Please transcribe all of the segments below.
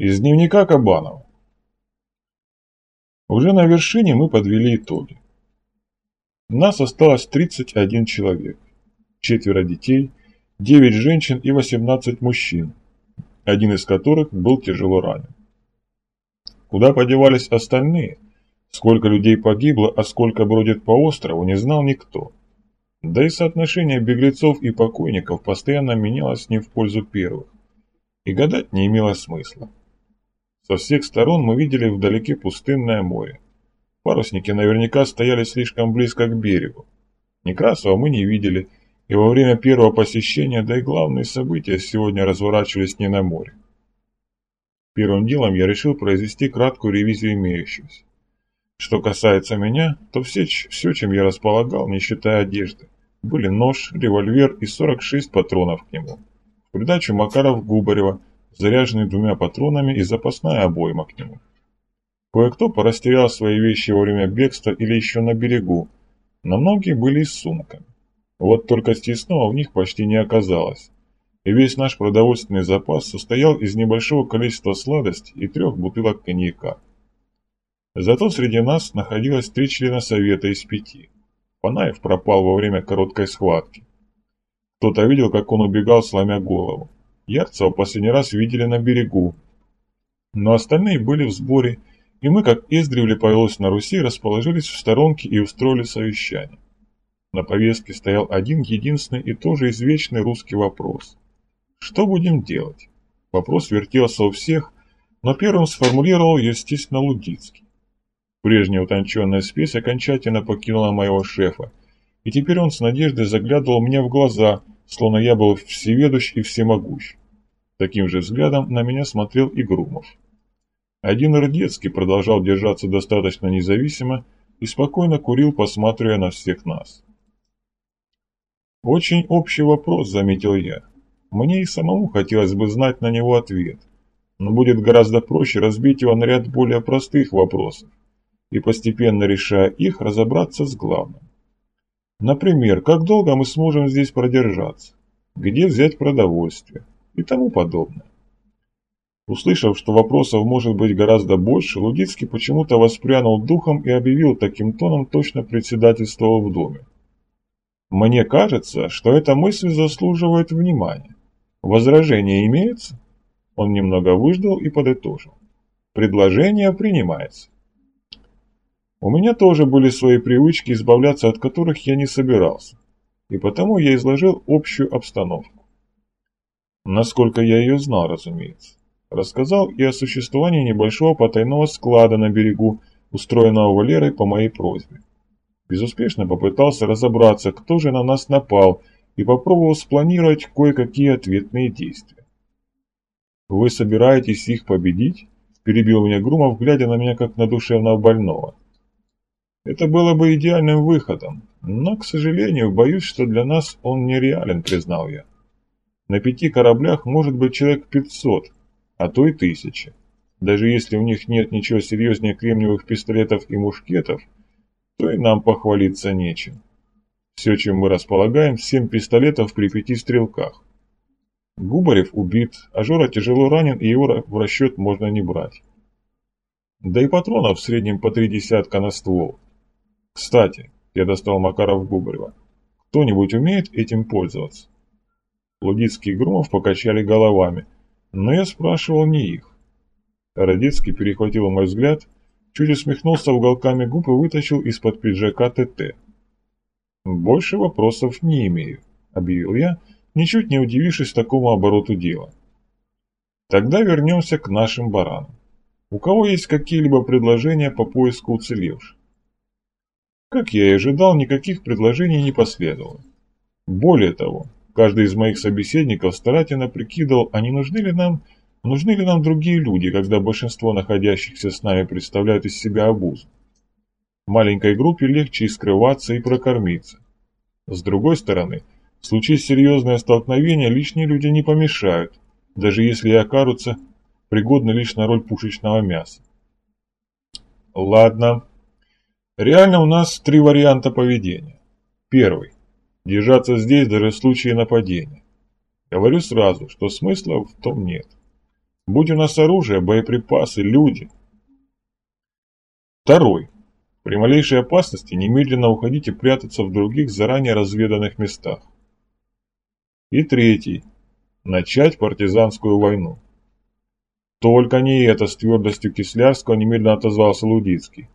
Из дневника Кабанова. Уже на вершине мы подвели итоги. Нас осталось 31 человек. Четверо детей, 9 женщин и 18 мужчин, один из которых был тяжело ранен. Куда подевались остальные? Сколько людей погибло, а сколько бродит по острову, не знал никто. Да и соотношение беглецов и покойников постоянно менялось не в пользу первых. И гадать не имело смысла. Со всех сторон мы видели вдалеке пустынное море. Парусники наверняка стояли слишком близко к берегу. Некрасова мы не видели, и во время первого посещения, да и главные события сегодня разворачивались не на море. Первым делом я решил произвести краткую ревизию имеющегося. Что касается меня, то все, все, чем я располагал, не считая одежды, были нож, револьвер и 46 патронов к нему. В придачу Макаров-Губарева, заряженный двумя патронами и запасная обойма к нему. Кое-кто порастерял свои вещи во время бегства или еще на берегу, но многие были с сумками. Вот только стесного в них почти не оказалось, и весь наш продовольственный запас состоял из небольшого количества сладостей и трех бутылок коньяка. Зато среди нас находилось три члена совета из пяти. Панаев пропал во время короткой схватки. Кто-то видел, как он убегал, сломя голову. Ярцева последний раз видели на берегу. Но остальные были в сборе, и мы, как издревле повелось на Руси, расположились в сторонке и устроили совещание. На повестке стоял один единственный и тоже извечный русский вопрос. Что будем делать? Вопрос вертелся у всех, но первым сформулировал, естественно, Лудицкий. Прежняя утонченная спесь окончательно покинула моего шефа, и теперь он с надеждой заглядывал мне в глаза, словно я был всеведущ и всемогущ. Таким же взглядом на меня смотрел и Грумов. Один Рдецкий продолжал держаться достаточно независимо и спокойно курил, посматривая на всех нас. «Очень общий вопрос», — заметил я. «Мне и самому хотелось бы знать на него ответ, но будет гораздо проще разбить его на ряд более простых вопросов и, постепенно решая их, разобраться с главным. Например, как долго мы сможем здесь продержаться, где взять продовольствие и тому подобное. Услышав, что вопросов может быть гораздо больше, Лудицкий почему-то воспрянул духом и объявил таким тоном точно председательствовал в доме. «Мне кажется, что эта мысль заслуживает внимания. Возражение имеется?» Он немного выждал и подытожил. «Предложение принимается». У меня тоже были свои привычки, избавляться от которых я не собирался, и потому я изложил общую обстановку. Насколько я ее знал, разумеется. Рассказал и о существовании небольшого потайного склада на берегу, устроенного Валерой по моей просьбе. Безуспешно попытался разобраться, кто же на нас напал, и попробовал спланировать кое-какие ответные действия. «Вы собираетесь их победить?» – перебил меня Грумов, глядя на меня как на душевного больного. «Это было бы идеальным выходом, но, к сожалению, боюсь, что для нас он нереален», – признал я. «На пяти кораблях может быть человек пятьсот, а то и тысячи. Даже если у них нет ничего серьезнее кремниевых пистолетов и мушкетов, то и нам похвалиться нечем. Все, чем мы располагаем, семь пистолетов при пяти стрелках. Губарев убит, а Жора тяжело ранен, и его в расчет можно не брать. Да и патронов в среднем по три десятка на ствол. Кстати, я достал Макаров Губарева. Кто-нибудь умеет этим пользоваться? Лудицкий и Грумов покачали головами – но я спрашивал не их. Родецкий перехватил мой взгляд, чуть усмехнулся уголками губ и вытащил из-под пиджака ТТ. «Больше вопросов не имею», — объявил я, ничуть не удивившись такому обороту дела. «Тогда вернемся к нашим баранам. У кого есть какие-либо предложения по поиску уцелевших?» Как я и ожидал, никаких предложений не последовало. Более того, Каждый из моих собеседников старательно прикидывал, а не нужны ли нам, нужны ли нам другие люди, когда большинство находящихся с нами представляют из себя обузу. В маленькой группе легче и скрываться, и прокормиться. С другой стороны, в случае серьезного столкновения лишние люди не помешают, даже если и окажутся пригодны лишь на роль пушечного мяса. Ладно. Реально у нас три варианта поведения. Первый. Держаться здесь даже в случае нападения. Говорю сразу, что смысла в том нет. Будь у нас оружие, боеприпасы, люди. Второй. При малейшей опасности немедленно уходить и прятаться в других заранее разведанных местах. И третий. Начать партизанскую войну. Только не это, с твердостью Кислярского немедленно отозвался Лудицкий.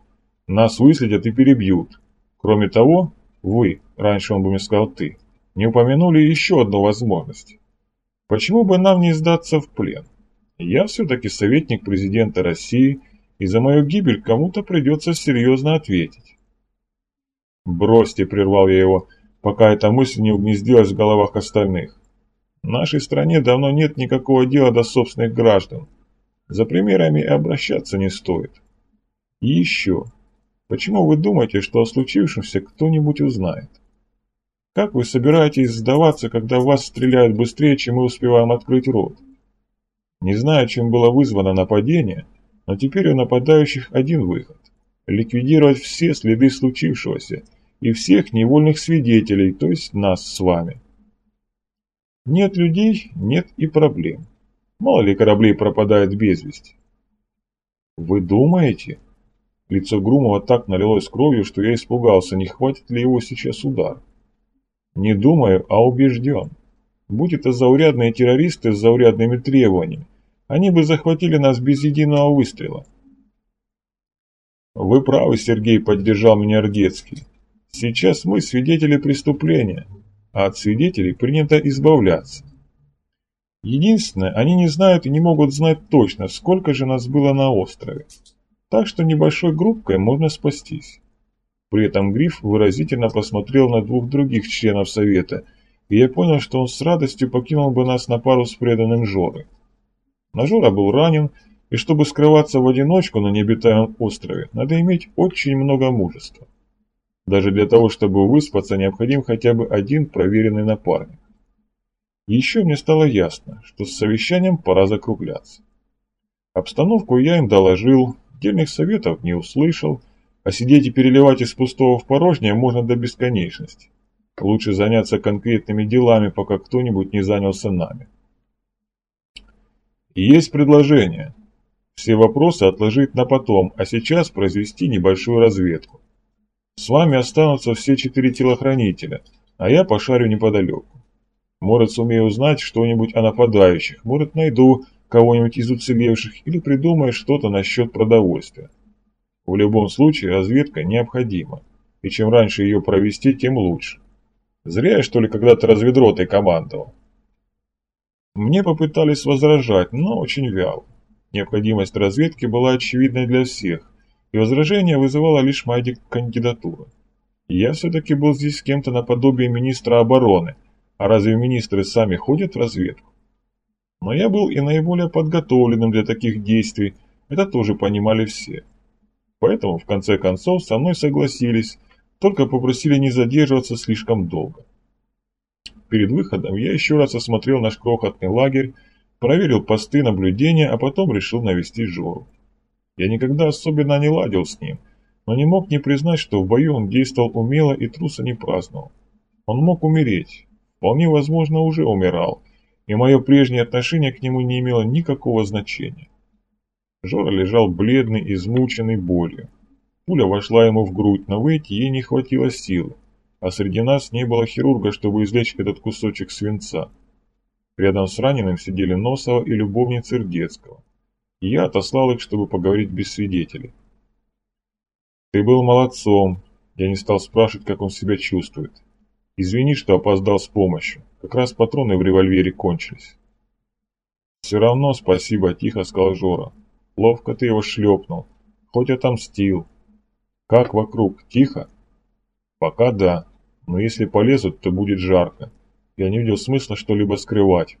Нас выследят и перебьют. Кроме того, вы, раньше он бы мне сказал ты, не упомянули еще одну возможность. Почему бы нам не сдаться в плен? Я все-таки советник президента России, и за мою гибель кому-то придется серьезно ответить. Бросьте, прервал я его, пока эта мысль не угнездилась в головах остальных. В нашей стране давно нет никакого дела до собственных граждан. За примерами обращаться не стоит. И еще. Почему вы думаете, что о случившемся кто-нибудь узнает? Как вы собираетесь сдаваться, когда вас стреляют быстрее, чем мы успеваем открыть рот? Не знаю, чем было вызвано нападение, но теперь у нападающих один выход – ликвидировать все следы случившегося и всех невольных свидетелей, то есть нас с вами. Нет людей – нет и проблем. Мало ли кораблей пропадает без вести. Вы думаете? Лицо Грумова так налилось кровью, что я испугался, не хватит ли его сейчас удар. Не думаю, а убежден. Будь это заурядные террористы с заурядными требованиями, они бы захватили нас без единого выстрела. Вы правы, Сергей, поддержал меня Ордецкий. Сейчас мы свидетели преступления, а от свидетелей принято избавляться. Единственное, они не знают и не могут знать точно, сколько же нас было на острове. Так что небольшой группкой можно спастись. При этом Гриф выразительно посмотрел на двух других членов Совета, и я понял, что он с радостью покинул бы нас на пару с преданным Жорой. Но Жора был ранен, и чтобы скрываться в одиночку на необитаемом острове, надо иметь очень много мужества. Даже для того, чтобы выспаться, необходим хотя бы один проверенный напарник. Еще мне стало ясно, что с совещанием пора закругляться. Обстановку я им доложил, отдельных советов не услышал, а сидеть и переливать из пустого в порожнее можно до бесконечности. Лучше заняться конкретными делами, пока кто-нибудь не занялся нами. Есть предложение. Все вопросы отложить на потом, а сейчас произвести небольшую разведку. С вами останутся все четыре телохранителя, а я пошарю неподалеку. Может, сумею узнать что-нибудь о нападающих, может, найду кого-нибудь из уцелевших или придумаю что-то насчет продовольствия. В любом случае разведка необходима, и чем раньше ее провести, тем лучше. Зря я, что ли, когда-то разведротой командовал. Мне попытались возражать, но очень вяло. Необходимость разведки была очевидной для всех, и возражение вызывала лишь моя кандидатура. Я все-таки был здесь кем-то наподобие министра обороны, а разве министры сами ходят в разведку? Но я был и наиболее подготовленным для таких действий, это тоже понимали все. Поэтому, в конце концов, со мной согласились, только попросили не задерживаться слишком долго. Перед выходом я еще раз осмотрел наш крохотный лагерь, проверил посты наблюдения, а потом решил навести Жору. Я никогда особенно не ладил с ним, но не мог не признать, что в бою он действовал умело и труса не праздновал. Он мог умереть, вполне возможно уже умирал, и мое прежнее отношение к нему не имело никакого значения. Жора лежал бледный, измученный болью. Пуля вошла ему в грудь, но выйти ей не хватило силы, а среди нас не было хирурга, чтобы извлечь этот кусочек свинца. Рядом с раненым сидели Носова и любовница Ирдецкого. Я отослал их, чтобы поговорить без свидетелей. «Ты был молодцом», я не стал спрашивать, как он себя чувствует. «Извини, что опоздал с помощью. Как раз патроны в револьвере кончились». «Все равно спасибо», — тихо сказал Жора. Ловко ты его шлепнул. Хоть отомстил. Как вокруг? Тихо? Пока да. Но если полезут, то будет жарко. Я не видел смысла что-либо скрывать.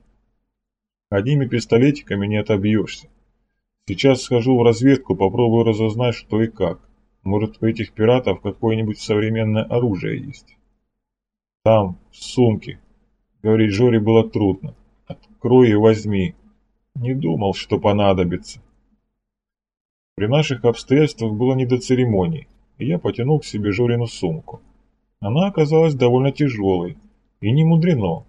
Одними пистолетиками не отобьешься. Сейчас схожу в разведку, попробую разузнать, что и как. Может, у этих пиратов какое-нибудь современное оружие есть. Там, в сумке. Говорить Жоре было трудно. Открой и возьми. Не думал, что понадобится. При наших обстоятельствах было не до церемоний, и я потянул к себе Жорину сумку. Она оказалась довольно тяжелой, и не мудрено.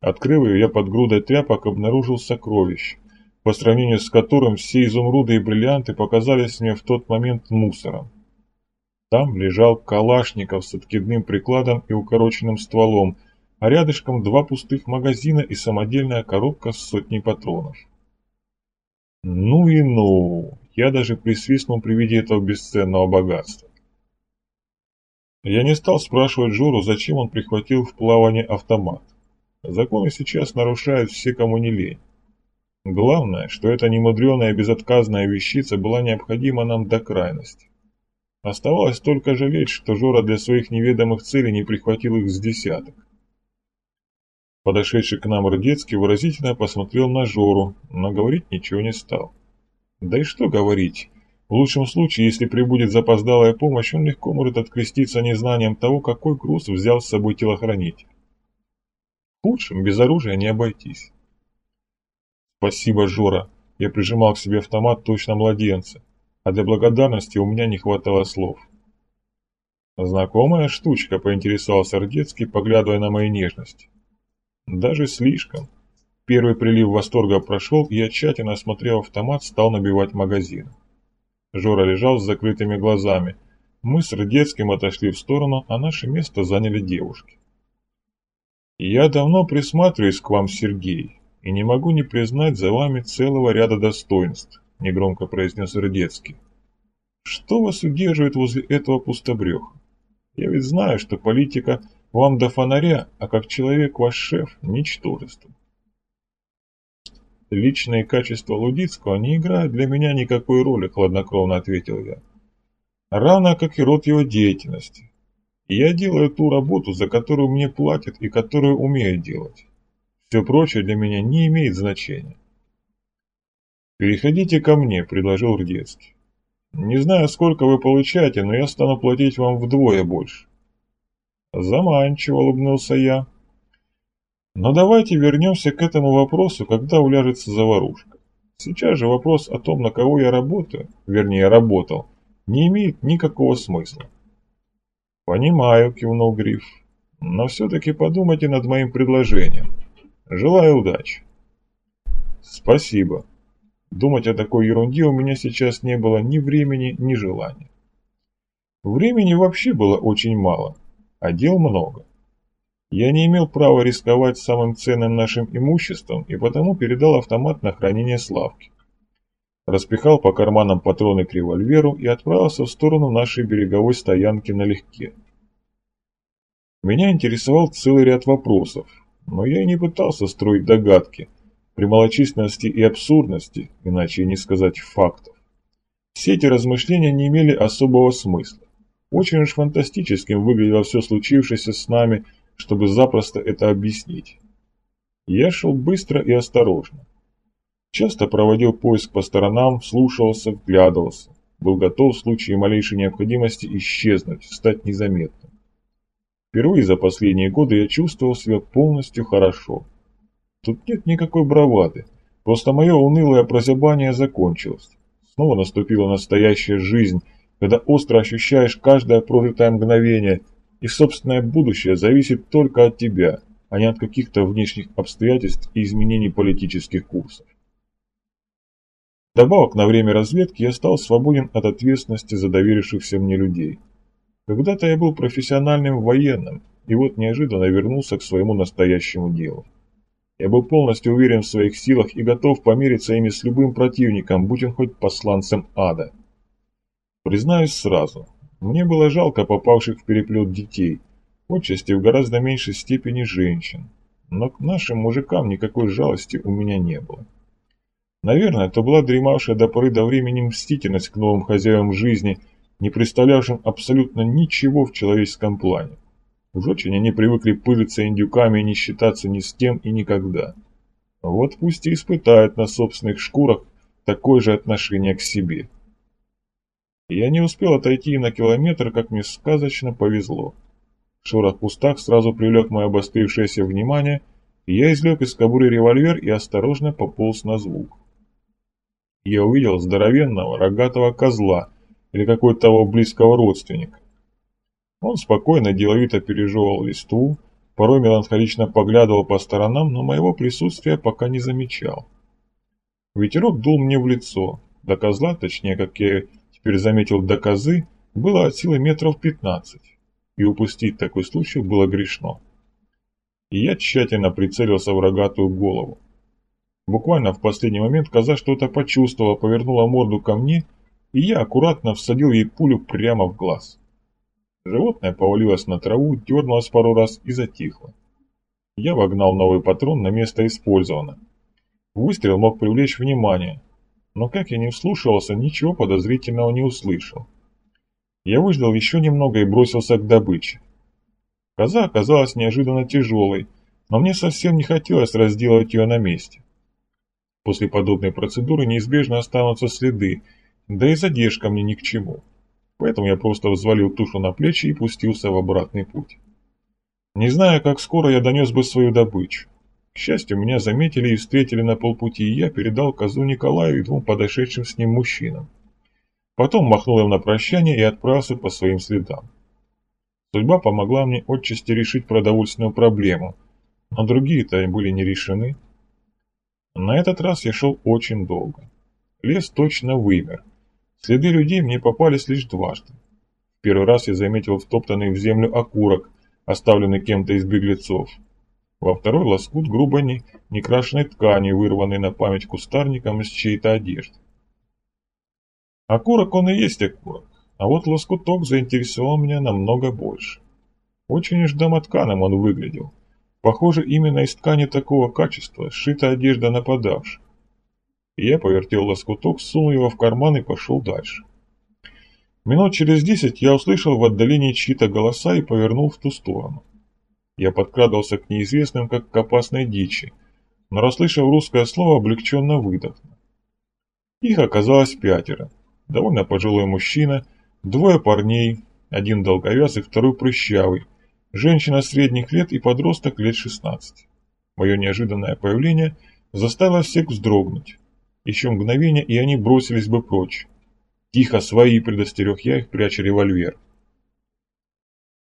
Открыв ее, я под грудой тряпок обнаружил сокровище. по сравнению с которым все изумруды и бриллианты показались мне в тот момент мусором. Там лежал Калашников с откидным прикладом и укороченным стволом, а рядышком два пустых магазина и самодельная коробка с сотней патронов. Ну и ну, я даже присвистнул при виде этого бесценного богатства. Я не стал спрашивать Жору, зачем он прихватил в плавание автомат. Законы сейчас нарушают все, кому не лень. Главное, что эта немудреная безотказная вещица была необходима нам до крайности. Оставалось только жалеть, что Жора для своих неведомых целей не прихватил их с десяток. Подошедший к нам Рдецкий выразительно посмотрел на Жору, но говорить ничего не стал. Да и что говорить, в лучшем случае, если прибудет запоздалая помощь, он легко может откреститься незнанием того, какой груз взял с собой телохранитель. В худшем без оружия не обойтись. «Спасибо, Жора!» Я прижимал к себе автомат точно младенца, а для благодарности у меня не хватало слов. «Знакомая штучка», — поинтересовался Рдецкий, поглядывая на мои нежности. «Даже слишком». Первый прилив восторга прошел, и я, тщательно осмотрев автомат, стал набивать магазин. Жора лежал с закрытыми глазами. Мы с Рдецким отошли в сторону, а наше место заняли девушки. «Я давно присматриваюсь к вам, Сергей, и не могу не признать за вами целого ряда достоинств», — негромко произнес Рдецкий. «Что вас удерживает возле этого пустобреха? Я ведь знаю, что политика вам до фонаря, а как человек ваш шеф – ничтожество». «Личные качества Лудицкого не играют для меня никакой роли», – хладнокровно ответил я. «Равно как и род его деятельности. я делаю ту работу, за которую мне платят и которую умею делать. Все прочее для меня не имеет значения. «Переходите ко мне», — предложил Рдецкий. «Не знаю, сколько вы получаете, но я стану платить вам вдвое больше». Заманчиво улыбнулся я. Но давайте вернемся к этому вопросу, когда уляжется заварушка. Сейчас же вопрос о том, на кого я работаю, вернее работал, не имеет никакого смысла. «Понимаю», — кивнул Гриф, — «но все-таки подумайте над моим предложением». Желаю удачи. Спасибо. Думать о такой ерунде у меня сейчас не было ни времени, ни желания. Времени вообще было очень мало, а дел много. Я не имел права рисковать самым ценным нашим имуществом и потому передал автомат на хранение Славки. Распихал по карманам патроны к револьверу и отправился в сторону нашей береговой стоянки налегке. Меня интересовал целый ряд вопросов, но я и не пытался строить догадки, при малочисленности и абсурдности, иначе не сказать фактов. Все эти размышления не имели особого смысла. Очень уж фантастическим выглядело все случившееся с нами, чтобы запросто это объяснить. Я шел быстро и осторожно. Часто проводил поиск по сторонам, слушался, вглядывался. Был готов в случае малейшей необходимости исчезнуть, стать незаметным. Впервые за последние годы я чувствовал себя полностью хорошо. Тут нет никакой бравады, просто мое унылое прозябание закончилось. Снова наступила настоящая жизнь, когда остро ощущаешь каждое прожитое мгновение, и собственное будущее зависит только от тебя, а не от каких-то внешних обстоятельств и изменений политических курсов. Добавок на время разведки я стал свободен от ответственности за доверившихся мне людей. Когда-то я был профессиональным военным, и вот неожиданно вернулся к своему настоящему делу. Я был полностью уверен в своих силах и готов помериться ими с любым противником, будь он хоть посланцем ада. Признаюсь сразу, мне было жалко попавших в переплет детей, отчасти в гораздо меньшей степени женщин, но к нашим мужикам никакой жалости у меня не было. Наверное, это была дремавшая до поры до времени мстительность к новым хозяевам жизни – не представлявшим абсолютно ничего в человеческом плане. Уж очень они привыкли пылиться индюками и не считаться ни с кем и никогда. Вот пусть и испытают на собственных шкурах такое же отношение к себе. я не успел отойти на километр, как мне сказочно повезло. Шорох в кустах сразу привлек мое обострившееся внимание, и я извлек из кобуры револьвер и осторожно пополз на звук. Я увидел здоровенного рогатого козла, или какой-то того близкого родственника. Он спокойно, деловито пережевывал листву, порой меланхолично поглядывал по сторонам, но моего присутствия пока не замечал. Ветерок дул мне в лицо. До козла, точнее, как я теперь заметил, до козы, было от силы метров пятнадцать. И упустить такой случай было грешно. И я тщательно прицелился в рогатую голову. Буквально в последний момент коза что-то почувствовала, повернула морду ко мне, и я аккуратно всадил ей пулю прямо в глаз. Животное повалилось на траву, дернулось пару раз и затихло. Я вогнал новый патрон на место использовано. Выстрел мог привлечь внимание, но как я не вслушивался, ничего подозрительного не услышал. Я выждал еще немного и бросился к добыче. Коза оказалась неожиданно тяжелой, но мне совсем не хотелось разделать ее на месте. После подобной процедуры неизбежно останутся следы, да и задержка мне ни к чему. Поэтому я просто взвалил тушу на плечи и пустился в обратный путь. Не знаю, как скоро я донес бы свою добычу. К счастью, меня заметили и встретили на полпути, и я передал козу Николаю и двум подошедшим с ним мужчинам. Потом махнул им на прощание и отправился по своим следам. Судьба помогла мне отчасти решить продовольственную проблему, но другие-то были не решены. На этот раз я шел очень долго. Лес точно вымер. Следы людей мне попались лишь дважды. В первый раз я заметил втоптанный в землю окурок, оставленный кем-то из беглецов. Во второй лоскут грубой не, некрашенной ткани, вырванный на память кустарником из чьей-то одежды. Окурок он и есть окурок, а вот лоскуток заинтересовал меня намного больше. Очень уж домотканым он выглядел. Похоже, именно из ткани такого качества сшита одежда нападавших. Я повертел лоскуток, сунул его в карман и пошел дальше. Минут через десять я услышал в отдалении чьи-то голоса и повернул в ту сторону. Я подкрадывался к неизвестным, как к опасной дичи, но, расслышав русское слово, облегченно выдохнул. Их оказалось пятеро. Довольно пожилой мужчина, двое парней, один долговязый, второй прыщавый, женщина средних лет и подросток лет 16. Мое неожиданное появление заставило всех вздрогнуть. Еще мгновение, и они бросились бы прочь. «Тихо, свои!» – предостерег я их, пряча револьвер.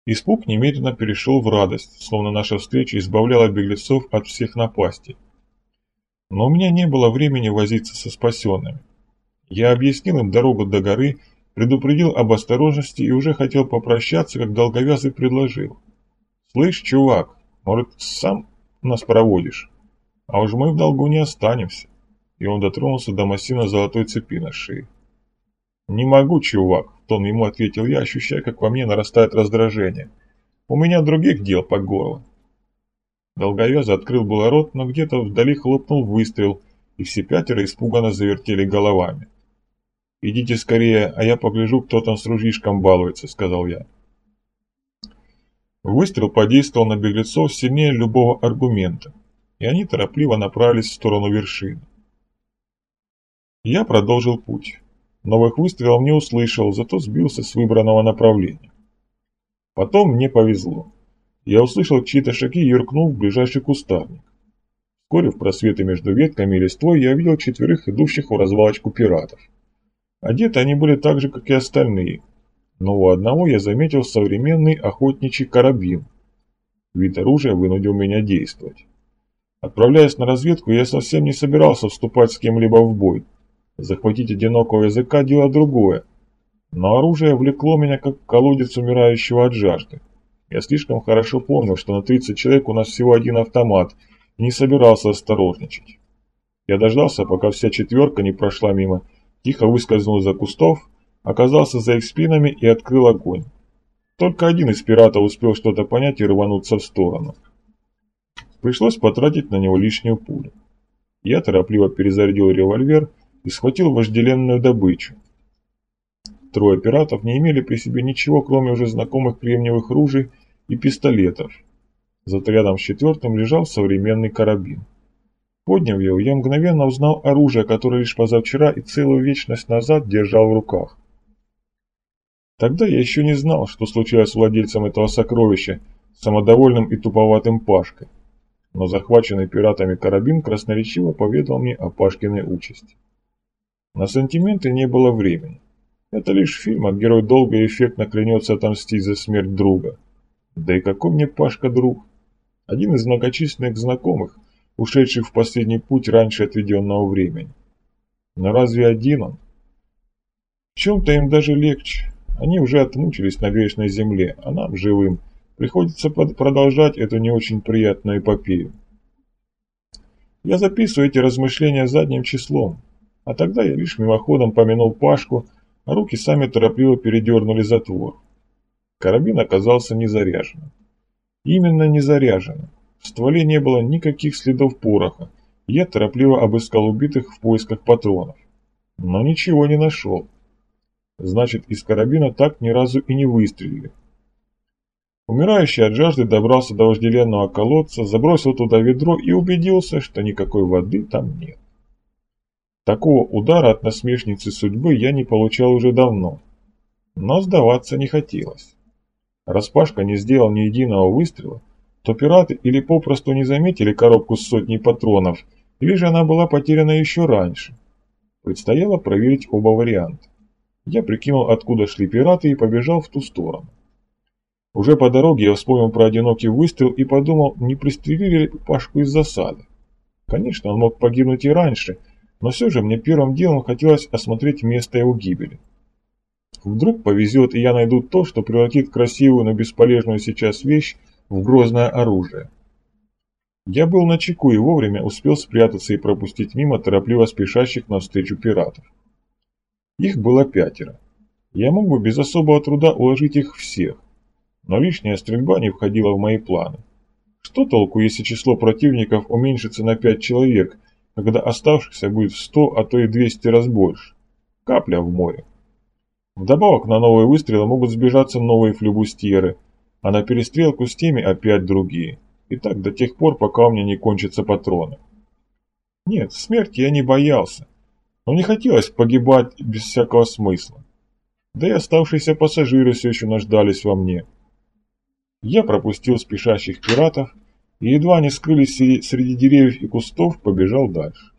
Испуг немедленно перешел в радость, словно наша встреча избавляла беглецов от всех напастей. Но у меня не было времени возиться со спасенными. Я объяснил им дорогу до горы, предупредил об осторожности и уже хотел попрощаться, как долговязый предложил. «Слышь, чувак, может, сам нас проводишь? А уж мы в долгу не останемся». И он дотронулся до массивно золотой цепи на шее. «Не могу, чувак», — тон ему ответил я, ощущая, как во мне нарастает раздражение. «У меня других дел по горло». Долговязый открыл было рот, но где-то вдали хлопнул выстрел, и все пятеро испуганно завертели головами. «Идите скорее, а я погляжу, кто там с ружьишком балуется», — сказал я. Выстрел подействовал на беглецов сильнее любого аргумента, и они торопливо направились в сторону вершины. Я продолжил путь. Новых выстрелов не услышал, зато сбился с выбранного направления. Потом мне повезло. Я услышал чьи-то шаги и юркнул в ближайший кустарник. Вскоре в просветы между ветками и листвой я увидел четверых идущих в развалочку пиратов. Одеты они были так же, как и остальные, но у одного я заметил современный охотничий карабин. Вид оружия вынудил меня действовать. Отправляясь на разведку, я совсем не собирался вступать с кем-либо в бой. Захватить одинокого языка – дело другое. Но оружие влекло меня, как колодец умирающего от жажды. Я слишком хорошо помнил, что на 30 человек у нас всего один автомат, и не собирался осторожничать. Я дождался, пока вся четверка не прошла мимо, тихо выскользнул за кустов, оказался за их спинами и открыл огонь. Только один из пиратов успел что-то понять и рвануться в сторону. Пришлось потратить на него лишнюю пулю. Я торопливо перезарядил револьвер и схватил вожделенную добычу. Трое пиратов не имели при себе ничего, кроме уже знакомых кремниевых ружей и пистолетов. Зато рядом с четвертым лежал современный карабин. Подняв его, я мгновенно узнал оружие, которое лишь позавчера и целую вечность назад держал в руках. Тогда я еще не знал, что случилось с владельцем этого сокровища, самодовольным и туповатым Пашкой. Но захваченный пиратами карабин красноречиво поведал мне о Пашкиной участи. На сантименты не было времени. Это лишь фильм, а герой долго и эффектно клянется отомстить за смерть друга. Да и какой мне Пашка друг? Один из многочисленных знакомых, ушедших в последний путь раньше отведенного времени. Но разве один он? В чем-то им даже легче. Они уже отмучились на грешной земле, а нам, живым, приходится продолжать эту не очень приятную эпопею. Я записываю эти размышления задним числом, а тогда я лишь мимоходом помянул Пашку, а руки сами торопливо передернули затвор. Карабин оказался не заряженным. Именно не заряженным. В стволе не было никаких следов пороха, я торопливо обыскал убитых в поисках патронов. Но ничего не нашел. Значит, из карабина так ни разу и не выстрелили. Умирающий от жажды добрался до вожделенного колодца, забросил туда ведро и убедился, что никакой воды там нет. Такого удара от насмешницы судьбы я не получал уже давно, но сдаваться не хотелось. Распашка не сделал ни единого выстрела, то пираты или попросту не заметили коробку с сотней патронов, или же она была потеряна еще раньше. Предстояло проверить оба варианта. Я прикинул, откуда шли пираты и побежал в ту сторону. Уже по дороге я вспомнил про одинокий выстрел и подумал, не пристрелили ли Пашку из засады. Конечно, он мог погибнуть и раньше, но все же мне первым делом хотелось осмотреть место его гибели. Вдруг повезет, и я найду то, что превратит красивую, но бесполезную сейчас вещь в грозное оружие. Я был на чеку и вовремя успел спрятаться и пропустить мимо торопливо спешащих навстречу пиратов. Их было пятеро. Я мог бы без особого труда уложить их всех, но лишняя стрельба не входила в мои планы. Что толку, если число противников уменьшится на пять человек, когда оставшихся будет в сто, а то и двести раз больше? Капля в море. Вдобавок на новые выстрелы могут сбежаться новые флюбустьеры, а на перестрелку с теми опять другие. И так до тех пор, пока у меня не кончатся патроны. Нет, смерти я не боялся, но не хотелось погибать без всякого смысла. Да и оставшиеся пассажиры все еще нуждались во мне. Я пропустил спешащих пиратов и едва не скрылись среди деревьев и кустов, побежал дальше.